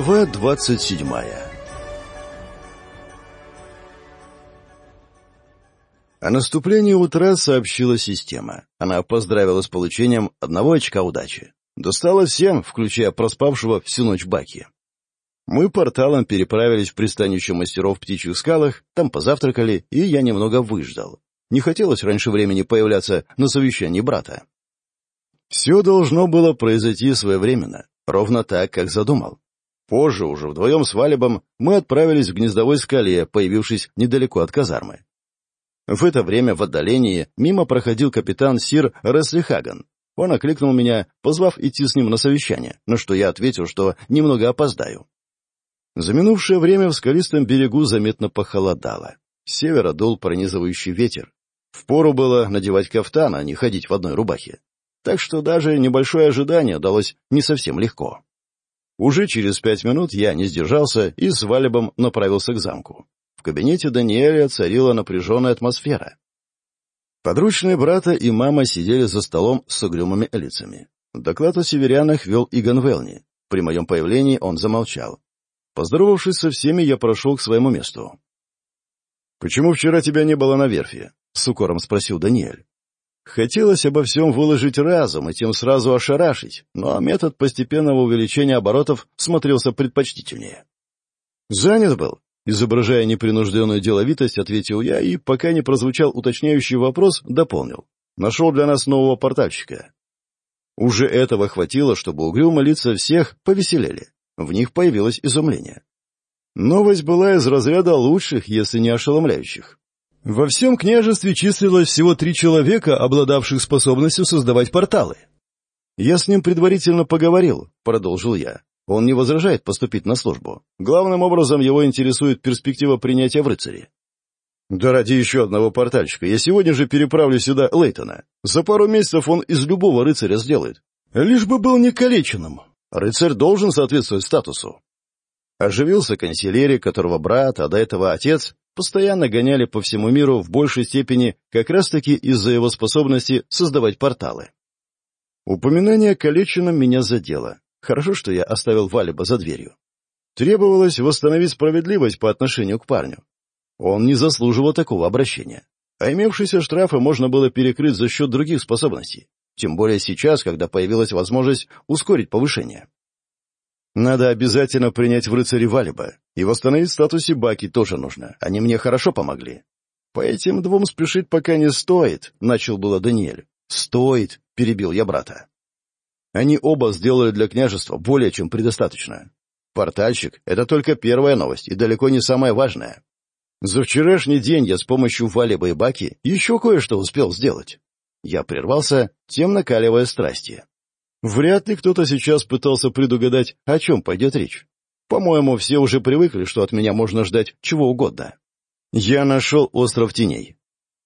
Глава двадцать седьмая О наступлении утра сообщила система. Она поздравила с получением одного очка удачи. Досталось всем, включая проспавшего всю ночь Баки. Мы порталом переправились в пристанище мастеров в птичьих скалах, там позавтракали, и я немного выждал. Не хотелось раньше времени появляться на совещании брата. Все должно было произойти своевременно, ровно так, как задумал. Позже, уже вдвоем с Валибом, мы отправились в гнездовой скале, появившись недалеко от казармы. В это время в отдалении мимо проходил капитан Сир Реслихаган. Он окликнул меня, позвав идти с ним на совещание, на что я ответил, что немного опоздаю. За минувшее время в скалистом берегу заметно похолодало. С севера дул пронизывающий ветер. Впору было надевать кафтан, а не ходить в одной рубахе. Так что даже небольшое ожидание далось не совсем легко. Уже через пять минут я не сдержался и с валибом направился к замку. В кабинете Даниэля царила напряженная атмосфера. Подручные брата и мама сидели за столом с угрюмыми лицами. Доклад о северянах вел Иган Велни. При моем появлении он замолчал. Поздоровавшись со всеми, я прошел к своему месту. — Почему вчера тебя не было на верфи? — с укором спросил Даниэль. Хотелось обо всем выложить разом и тем сразу ошарашить, но метод постепенного увеличения оборотов смотрелся предпочтительнее. «Занят был?» — изображая непринужденную деловитость, ответил я и, пока не прозвучал уточняющий вопрос, дополнил. «Нашел для нас нового портальщика». Уже этого хватило, чтобы угрюмо лица всех повеселели. В них появилось изумление. Новость была из разряда лучших, если не ошеломляющих. Во всем княжестве числилось всего три человека, обладавших способностью создавать порталы. «Я с ним предварительно поговорил», — продолжил я. «Он не возражает поступить на службу. Главным образом его интересует перспектива принятия в рыцари». «Да ради еще одного портальщика. Я сегодня же переправлю сюда Лейтона. За пару месяцев он из любого рыцаря сделает. Лишь бы был не калеченным. Рыцарь должен соответствовать статусу». Оживился консилерий, которого брат, а до этого отец постоянно гоняли по всему миру в большей степени как раз-таки из-за его способности создавать порталы. Упоминание Калечина меня задело. Хорошо, что я оставил Валиба за дверью. Требовалось восстановить справедливость по отношению к парню. Он не заслуживал такого обращения. А имевшиеся штрафы можно было перекрыть за счет других способностей. Тем более сейчас, когда появилась возможность ускорить повышение. Надо обязательно принять в рыцаре Вальба и восстановить статусе баки тоже нужно. Они мне хорошо помогли. По этим двум спешить пока не стоит, начал было Даниэль. Стоит, перебил я брата. Они оба сделали для княжества более чем предостаточно. Портальщик — это только первая новость и далеко не самая важная. За вчерашний день я с помощью Валиба и Баки еще кое-что успел сделать. Я прервался, тем накаливая страсти. Вряд ли кто-то сейчас пытался предугадать, о чем пойдет речь. По-моему, все уже привыкли, что от меня можно ждать чего угодно. Я нашел остров теней.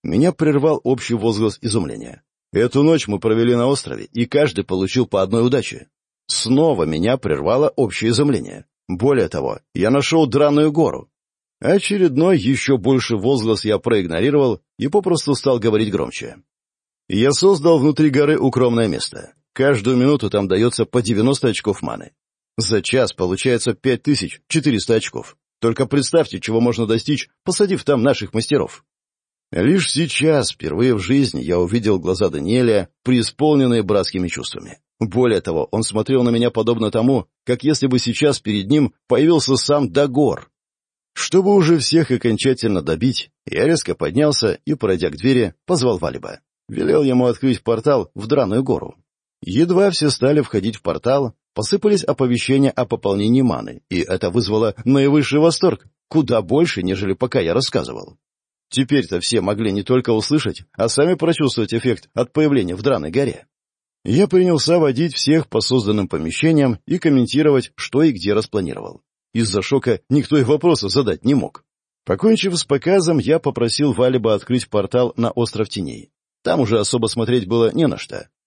Меня прервал общий возглас изумления. Эту ночь мы провели на острове, и каждый получил по одной удаче. Снова меня прервало общее изумление. Более того, я нашел драную гору. Очередной еще больше возглас я проигнорировал и попросту стал говорить громче. Я создал внутри горы укромное место. Каждую минуту там дается по 90 очков маны. За час получается 5400 очков. Только представьте, чего можно достичь, посадив там наших мастеров. Лишь сейчас, впервые в жизни, я увидел глаза Даниэля, преисполненные братскими чувствами. Более того, он смотрел на меня подобно тому, как если бы сейчас перед ним появился сам Дагор. Чтобы уже всех окончательно добить, я резко поднялся и, пройдя к двери, позвал Валиба. Велел ему открыть портал в Драную гору. Едва все стали входить в портал, посыпались оповещения о пополнении маны, и это вызвало наивысший восторг, куда больше, нежели пока я рассказывал. Теперь-то все могли не только услышать, а сами прочувствовать эффект от появления в Драной горе. Я принялся водить всех по созданным помещениям и комментировать, что и где распланировал. Из-за шока никто и вопроса задать не мог. Покончив с показом, я попросил Валиба открыть портал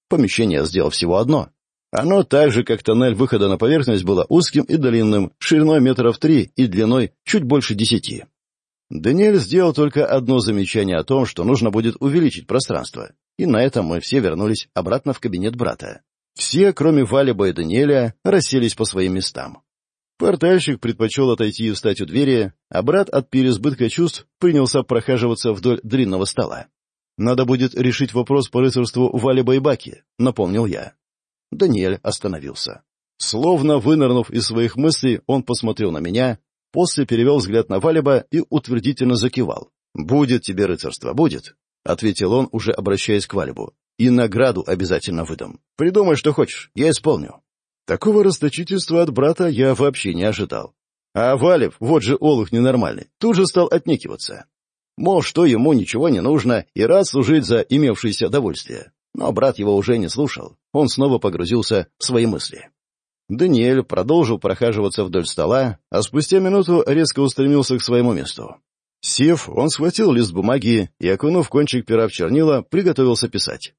Помещение сделал всего одно. Оно так же, как тоннель выхода на поверхность, было узким и длинным, шириной метров три и длиной чуть больше десяти. Даниэль сделал только одно замечание о том, что нужно будет увеличить пространство, и на этом мы все вернулись обратно в кабинет брата. Все, кроме Валиба и Даниэля, расселись по своим местам. Портальщик предпочел отойти и встать у двери, а брат от переизбытка чувств принялся прохаживаться вдоль длинного стола. Надо будет решить вопрос по рыцарству Вали Байбаки, напомнил я. Даниэль остановился. Словно вынырнув из своих мыслей, он посмотрел на меня, после перевел взгляд на Валиба и утвердительно закивал. «Будет тебе рыцарство, будет», — ответил он, уже обращаясь к Валибу. «И награду обязательно выдам. Придумай, что хочешь, я исполню». Такого расточительства от брата я вообще не ожидал. А Валев, вот же олух ненормальный, тут же стал отнекиваться. Мол, что ему ничего не нужно и рад служить за имевшееся довольствие. Но брат его уже не слушал, он снова погрузился в свои мысли. Даниэль продолжил прохаживаться вдоль стола, а спустя минуту резко устремился к своему месту. Сев, он схватил лист бумаги и, окунув кончик пера в чернила, приготовился писать.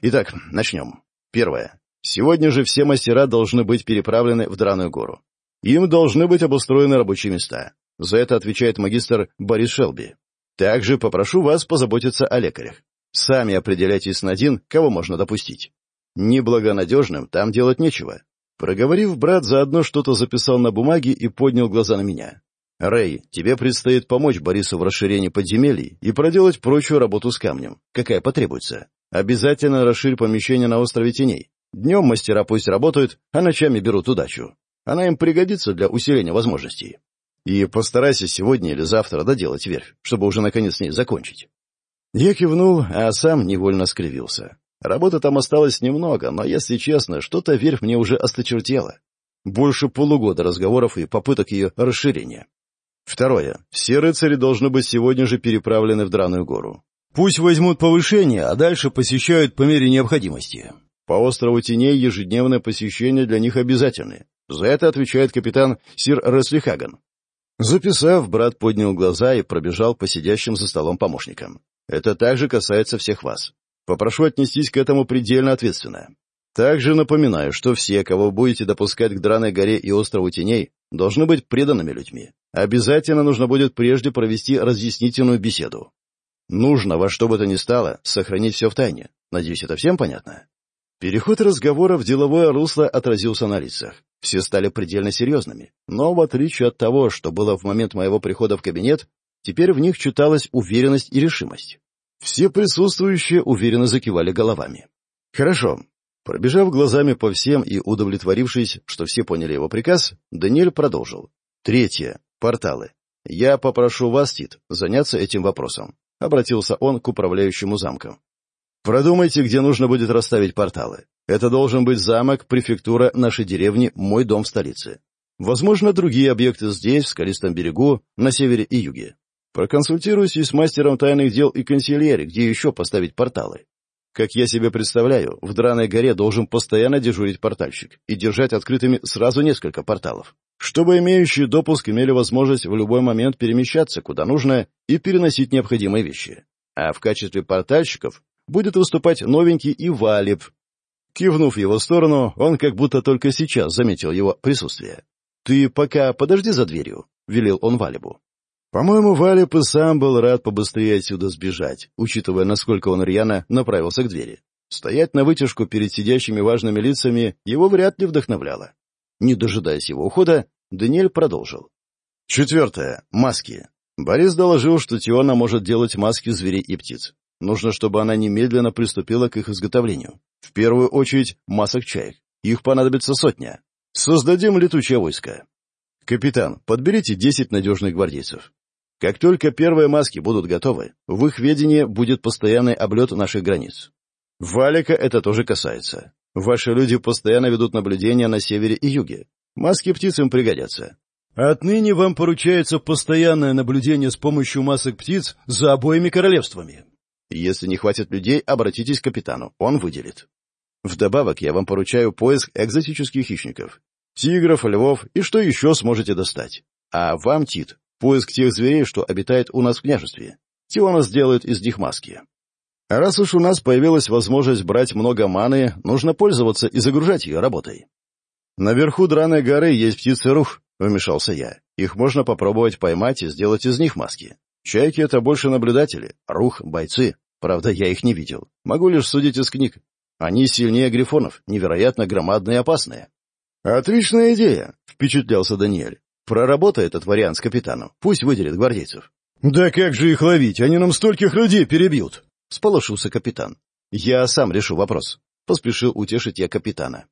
Итак, начнем. Первое. Сегодня же все мастера должны быть переправлены в Драную гору. Им должны быть обустроены рабочие места. За это отвечает магистр Борис Шелби. Также попрошу вас позаботиться о лекарях. Сами определяйтесь на один, кого можно допустить. Неблагонадежным там делать нечего. Проговорив, брат заодно что-то записал на бумаге и поднял глаза на меня. «Рэй, тебе предстоит помочь Борису в расширении подземелий и проделать прочую работу с камнем, какая потребуется. Обязательно расширь помещение на острове теней. Днем мастера пусть работают, а ночами берут удачу. Она им пригодится для усиления возможностей» и постарайся сегодня или завтра доделать верфь, чтобы уже наконец с ней закончить». Я кивнул, а сам невольно скривился. Работы там осталось немного, но, если честно, что-то верфь мне уже осточертела. Больше полугода разговоров и попыток ее расширения. Второе. Все рыцари должны быть сегодня же переправлены в Драную гору. Пусть возьмут повышение, а дальше посещают по мере необходимости. По острову Теней ежедневное посещение для них обязательное. За это отвечает капитан Сир Реслихаган. Записав, брат поднял глаза и пробежал по сидящим за столом помощникам. Это также касается всех вас. Попрошу отнестись к этому предельно ответственно. Также напоминаю, что все, кого будете допускать к Драной горе и острову теней, должны быть преданными людьми. Обязательно нужно будет прежде провести разъяснительную беседу. Нужно во что бы то ни стало сохранить все в тайне. Надеюсь, это всем понятно? Переход разговоров в деловое русло отразился на лицах. Все стали предельно серьезными. Но в отличие от того, что было в момент моего прихода в кабинет, теперь в них читалась уверенность и решимость. Все присутствующие уверенно закивали головами. «Хорошо». Пробежав глазами по всем и удовлетворившись, что все поняли его приказ, Даниэль продолжил. «Третье. Порталы. Я попрошу вас, Тит, заняться этим вопросом», — обратился он к управляющему замком. Продумайте, где нужно будет расставить порталы. Это должен быть замок, префектура, нашей деревни, мой дом в столице. Возможно, другие объекты здесь, в скалистом берегу, на севере и юге. Проконсультируюсь и с мастером тайных дел и канцельери, где еще поставить порталы. Как я себе представляю, в Драной горе должен постоянно дежурить портальщик и держать открытыми сразу несколько порталов, чтобы имеющие допуск имели возможность в любой момент перемещаться куда нужно и переносить необходимые вещи. А в качестве портальщиков будет выступать новенький и Валев. Кивнув его сторону, он как будто только сейчас заметил его присутствие. «Ты пока подожди за дверью», — велел он Валебу. По-моему, Валип и сам был рад побыстрее отсюда сбежать, учитывая, насколько он рьяно направился к двери. Стоять на вытяжку перед сидящими важными лицами его вряд ли вдохновляло. Не дожидаясь его ухода, Даниэль продолжил. Четвертое. Маски. Борис доложил, что Тиона может делать маски зверей и птиц. Нужно, чтобы она немедленно приступила к их изготовлению. В первую очередь масок чаек. Их понадобится сотня. Создадим летучее войско. Капитан, подберите 10 надежных гвардейцев. Как только первые маски будут готовы, в их ведении будет постоянный облет наших границ. Валика это тоже касается. Ваши люди постоянно ведут наблюдения на севере и юге. Маски птиц им пригодятся. Отныне вам поручается постоянное наблюдение с помощью масок птиц за обоими королевствами. Если не хватит людей, обратитесь к капитану, он выделит. Вдобавок я вам поручаю поиск экзотических хищников. Тигров, львов и что еще сможете достать. А вам, Тит, поиск тех зверей, что обитает у нас в княжестве. Тиона сделают из них маски. раз уж у нас появилась возможность брать много маны, нужно пользоваться и загружать ее работой. Наверху Драной горы есть птицы рух, — вмешался я. Их можно попробовать поймать и сделать из них маски. Чайки — это больше наблюдатели, рух — бойцы. Правда, я их не видел. Могу лишь судить из книг. Они сильнее грифонов, невероятно громадные и опасные. «Отличная идея!» — впечатлялся Даниэль. «Проработай этот вариант с капитаном. Пусть выделит гвардейцев». «Да как же их ловить? Они нам стольких людей перебьют!» — сполошился капитан. «Я сам решу вопрос», — поспешил утешить я капитана.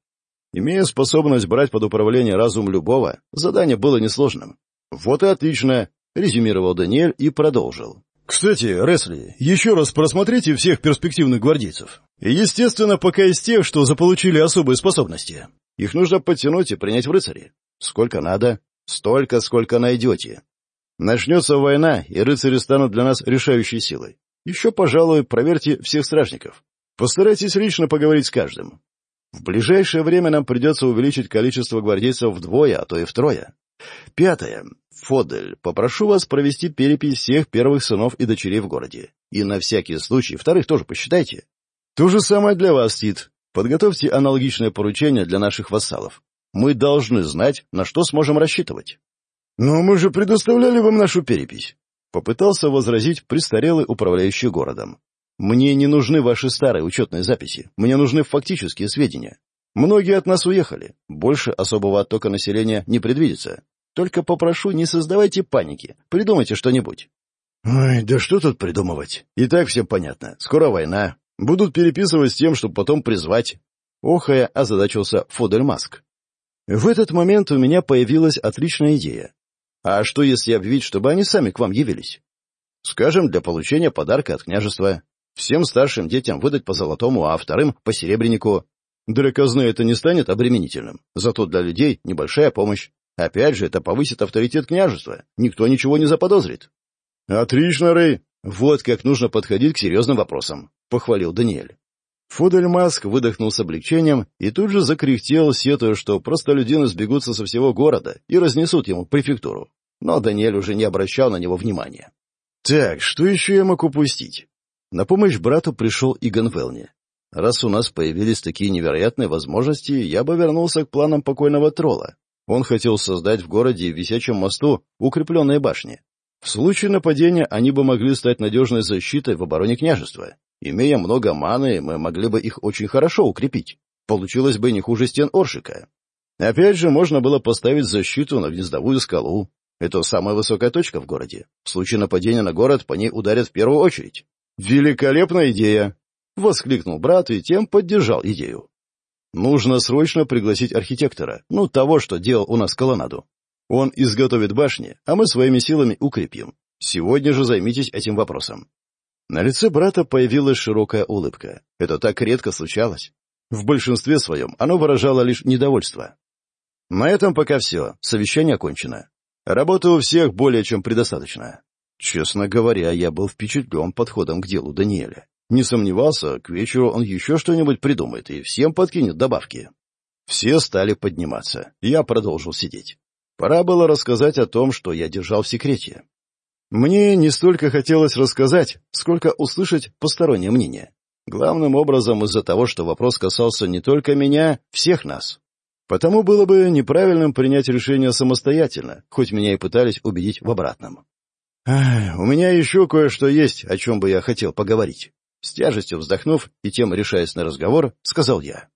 Имея способность брать под управление разум любого, задание было несложным. «Вот и отлично резюмировал Даниэль и продолжил. «Кстати, Ресли, еще раз просмотрите всех перспективных гвардейцев. И, естественно, пока из тех, что заполучили особые способности. Их нужно подтянуть и принять в рыцари. Сколько надо, столько, сколько найдете. Начнется война, и рыцари станут для нас решающей силой. Еще, пожалуй, проверьте всех стражников. Постарайтесь лично поговорить с каждым. В ближайшее время нам придется увеличить количество гвардейцев вдвое, а то и втрое. Пятое. Фодель попрошу вас провести перепись всех первых сынов и дочерей в городе. И на всякий случай вторых тоже посчитайте. То же самое для вас, Тит. Подготовьте аналогичное поручение для наших вассалов. Мы должны знать, на что сможем рассчитывать. Но мы же предоставляли вам нашу перепись. Попытался возразить престарелый управляющий городом. Мне не нужны ваши старые учетные записи. Мне нужны фактические сведения. Многие от нас уехали. Больше особого оттока населения не предвидится. Только попрошу, не создавайте паники. Придумайте что-нибудь». «Ой, да что тут придумывать? И так все понятно. Скоро война. Будут переписывать с тем, чтобы потом призвать». Охая озадачился Фодельмаск. В этот момент у меня появилась отличная идея. А что, если объявить, чтобы они сами к вам явились? Скажем, для получения подарка от княжества. Всем старшим детям выдать по золотому, а вторым — по серебрянику. Далеко знает и не станет обременительным. Зато для людей небольшая помощь. Опять же, это повысит авторитет княжества. Никто ничего не заподозрит. «Отлично, Рэй!» «Вот как нужно подходить к серьезным вопросам», — похвалил Даниэль. Фудель Маск выдохнул с облегчением и тут же закряхтел, сетуя, что простолюдины сбегутся со всего города и разнесут ему префектуру. Но Даниэль уже не обращал на него внимания. «Так, что еще я могу упустить?» На помощь брату пришел Иган Велни. Раз у нас появились такие невероятные возможности, я бы вернулся к планам покойного тролла. Он хотел создать в городе висячем мосту укрепленные башни. В случае нападения они бы могли стать надежной защитой в обороне княжества. Имея много маны, мы могли бы их очень хорошо укрепить. Получилось бы не хуже стен Оршика. Опять же, можно было поставить защиту на гнездовую скалу. Это самая высокая точка в городе. В случае нападения на город по ней ударят в первую очередь. «Великолепная идея!» Воскликнул брат и тем поддержал идею. Нужно срочно пригласить архитектора, ну, того, что делал у нас колоннаду. Он изготовит башни, а мы своими силами укрепим. Сегодня же займитесь этим вопросом. На лице брата появилась широкая улыбка. Это так редко случалось. В большинстве своем оно выражало лишь недовольство. На этом пока все. Совещание окончено. Работы у всех более чем предостаточно. Честно говоря, я был впечатлен подходом к делу Даниэля. Не сомневался, к вечеру он еще что-нибудь придумает и всем подкинет добавки. Все стали подниматься. Я продолжил сидеть. Пора было рассказать о том, что я держал в секрете. Мне не столько хотелось рассказать, сколько услышать постороннее мнение. Главным образом из-за того, что вопрос касался не только меня, всех нас. Потому было бы неправильным принять решение самостоятельно, хоть меня и пытались убедить в обратном. «У меня еще кое-что есть, о чем бы я хотел поговорить. С тяжестью вздохнув и тем решаясь на разговор, сказал я.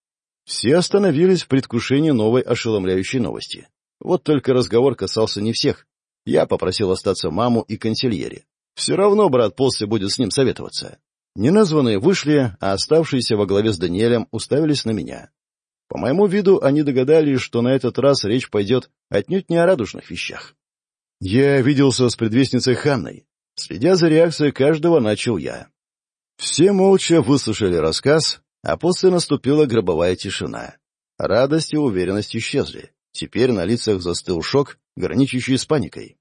Все остановились в предвкушении новой ошеломляющей новости. Вот только разговор касался не всех. Я попросил остаться маму и консильери. Все равно брат Полси будет с ним советоваться. Неназванные вышли, а оставшиеся во главе с Даниэлем уставились на меня. По моему виду, они догадались, что на этот раз речь пойдет отнюдь не о радужных вещах. Я виделся с предвестницей Ханной. Следя за реакцией каждого, начал я. Все молча выслушали рассказ, а после наступила гробовая тишина. Радость и уверенность исчезли. Теперь на лицах застыл шок, граничащий с паникой.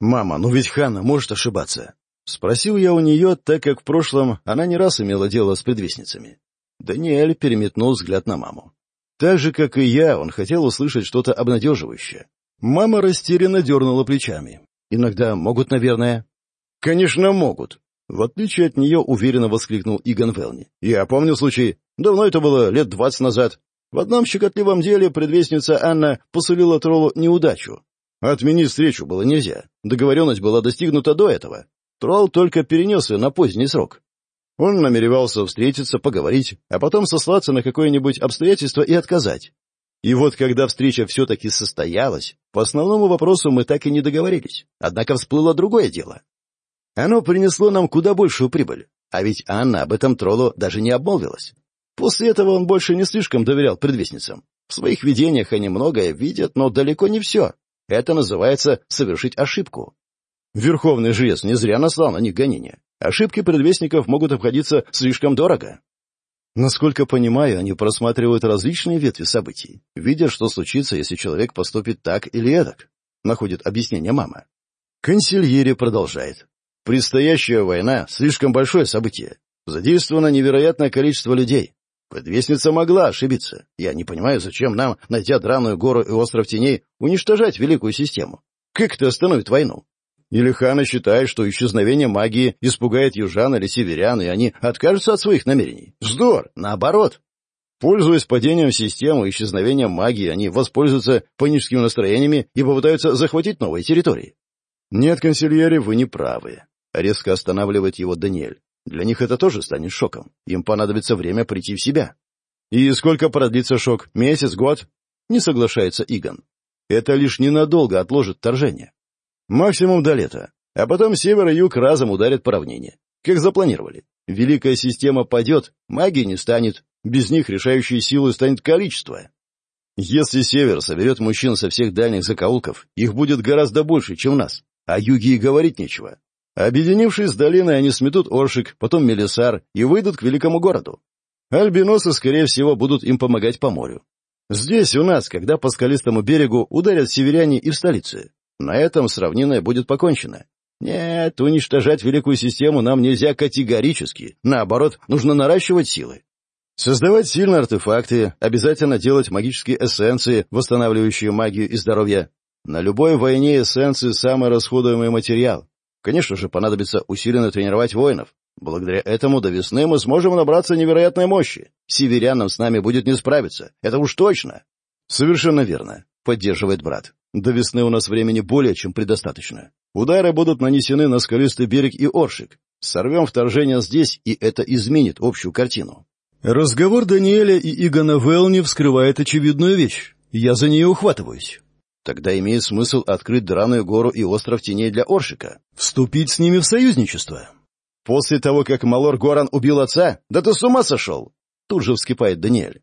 «Мама, ну ведь Ханна может ошибаться!» Спросил я у нее, так как в прошлом она не раз имела дело с предвестницами. Даниэль переметнул взгляд на маму. Так же, как и я, он хотел услышать что-то обнадеживающее. Мама растерянно дернула плечами. «Иногда могут, наверное». «Конечно, могут», в отличие от нее уверенно воскликнул Иган Велни. «Я помню случай. Давно это было, лет двадцать назад. В одном щекотливом деле предвестница Анна посулила троллу неудачу. Отменить встречу было нельзя. Договоренность была достигнута до этого. Тролл только перенес Оно принесло нам куда большую прибыль. А ведь Анна об этом троллу даже не обмолвилась. После этого он больше не слишком доверял предвестницам. В своих видениях они многое видят, но далеко не все. Это называется совершить ошибку. Верховный жрец не зря наслал на них гонения. Ошибки предвестников могут обходиться слишком дорого. Насколько понимаю, они просматривают различные ветви событий, видя, что случится, если человек поступит так или эдак, находит объяснение мама. Консильери продолжает. Предстоящая война слишком большое событие. Задействовано невероятное количество людей. Подвесница могла ошибиться. Я не понимаю, зачем нам, найдя драную гору и остров теней, уничтожать великую систему. Как это остановит войну? Или Хана считает, что исчезновение магии испугает южан или северян, и они откажутся от своих намерений? Вздор! Наоборот! Пользуясь падением системы и исчезновением магии, они воспользуются паническими настроениями и попытаются захватить новые территории. Нет, консильери, вы не правы резко останавливает его Даниэль. Для них это тоже станет шоком. Им понадобится время прийти в себя. «И сколько продлится шок? Месяц, год?» Не соглашается Игон. «Это лишь ненадолго отложит вторжение. Максимум до лета. А потом север и юг разом ударят по равнине. Как запланировали. Великая система падет, магии не станет. Без них решающей силой станет количество. Если север соберет мужчин со всех дальних закоулков, их будет гораздо больше, чем нас. а юге и говорить нечего. Объединившись с долиной, они сметут Оршик, потом Мелисар и выйдут к великому городу. Альбиносы, скорее всего, будут им помогать по морю. Здесь у нас, когда по скалистому берегу ударят северяне и в столице. На этом с будет покончено. Нет, уничтожать великую систему нам нельзя категорически. Наоборот, нужно наращивать силы. Создавать сильные артефакты, обязательно делать магические эссенции, восстанавливающие магию и здоровье. На любой войне эссенции – самый расходуемый материал. Конечно же, понадобится усиленно тренировать воинов. Благодаря этому до весны мы сможем набраться невероятной мощи. Северянам с нами будет не справиться. Это уж точно. Совершенно верно. Поддерживает брат. До весны у нас времени более чем предостаточно. Удары будут нанесены на скалистый берег и Оршик. Сорвем вторжение здесь, и это изменит общую картину. Разговор Даниэля и Игона Велни вскрывает очевидную вещь. Я за нее ухватываюсь. Тогда имеет смысл открыть драную гору и остров теней для Оршика. Вступить с ними в союзничество. После того, как Малор Горан убил отца, да ты с ума сошел! Тут же вскипает Даниэль.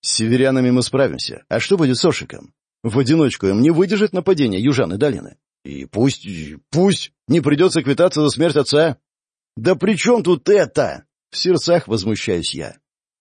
С северянами мы справимся, а что будет с Оршиком? В одиночку им не выдержит нападение и долины. И пусть, пусть не придется квитаться за смерть отца. Да при чем тут это? В сердцах возмущаюсь я.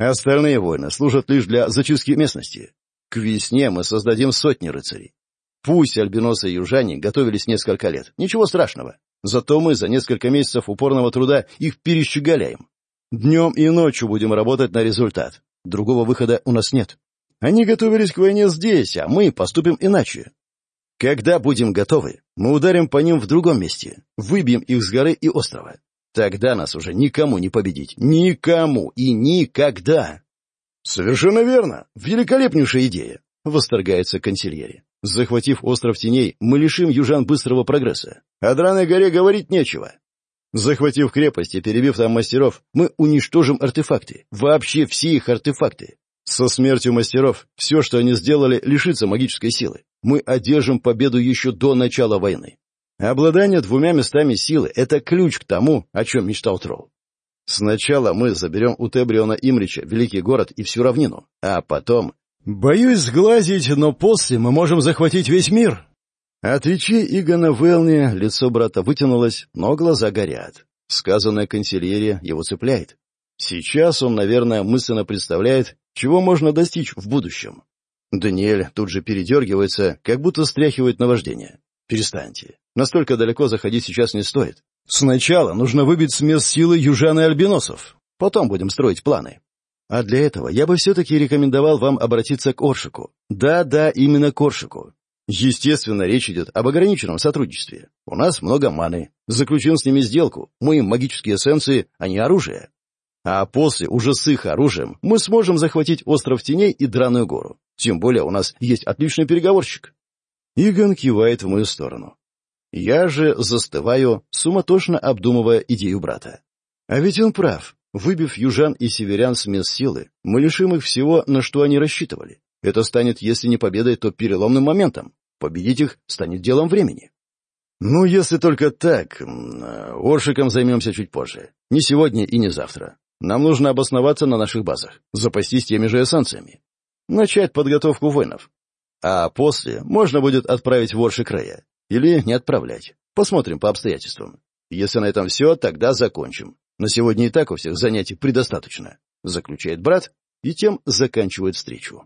А остальные воины служат лишь для зачистки местности. К весне мы создадим сотни рыцарей. Пусть альбиносы и южане готовились несколько лет, ничего страшного. Зато мы за несколько месяцев упорного труда их перещеголяем. Днем и ночью будем работать на результат. Другого выхода у нас нет. Они готовились к войне здесь, а мы поступим иначе. Когда будем готовы, мы ударим по ним в другом месте, выбьем их с горы и острова. Тогда нас уже никому не победить. Никому и никогда. — Совершенно верно. Великолепнейшая идея, — восторгается консильери. — Захватив остров теней, мы лишим южан быстрого прогресса. О Драной горе говорить нечего. Захватив крепость и перебив там мастеров, мы уничтожим артефакты. Вообще все их артефакты. Со смертью мастеров все, что они сделали, лишится магической силы. Мы одержим победу еще до начала войны. Обладание двумя местами силы — это ключ к тому, о чем мечтал Тролл. Сначала мы заберем у Тебриона Имрича великий город и всю равнину, а потом... Боюсь сглазить, но после мы можем захватить весь мир. От речи Игона Велни лицо брата вытянулось, но глаза горят. Сказанное канцелярия его цепляет. Сейчас он, наверное, мысленно представляет, чего можно достичь в будущем. Даниэль тут же передергивается, как будто стряхивает наваждение. Перестаньте. Настолько далеко заходить сейчас не стоит. Сначала нужно выбить с мест силы южан и альбиносов. Потом будем строить планы. А для этого я бы все-таки рекомендовал вам обратиться к Оршику. Да-да, именно к Оршику. Естественно, речь идет об ограниченном сотрудничестве. У нас много маны. Заключим с ними сделку. Мы им магические эссенции, а не оружие. А после, уже с их оружием, мы сможем захватить остров теней и Драную гору. Тем более у нас есть отличный переговорщик. Игон кивает в мою сторону. Я же застываю, суматошно обдумывая идею брата. А ведь он прав. Выбив южан и северян с мест силы, мы лишим их всего, на что они рассчитывали. Это станет, если не победой, то переломным моментом. Победить их станет делом времени. Ну, если только так, Оршиком займемся чуть позже. Не сегодня и не завтра. Нам нужно обосноваться на наших базах, запастись теми же эссенциями. Начать подготовку воинов. А после можно будет отправить в Орши края. Или не отправлять. Посмотрим по обстоятельствам. Если на этом все, тогда закончим. На сегодня и так у всех занятий предостаточно, заключает брат, и тем заканчивает встречу.